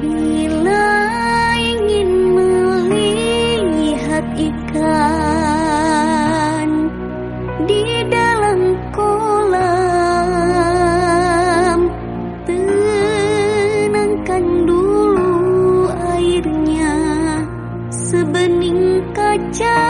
Bila ingin melihat ikan di dalam kolam, tenangkan dulu airnya sebening kaca.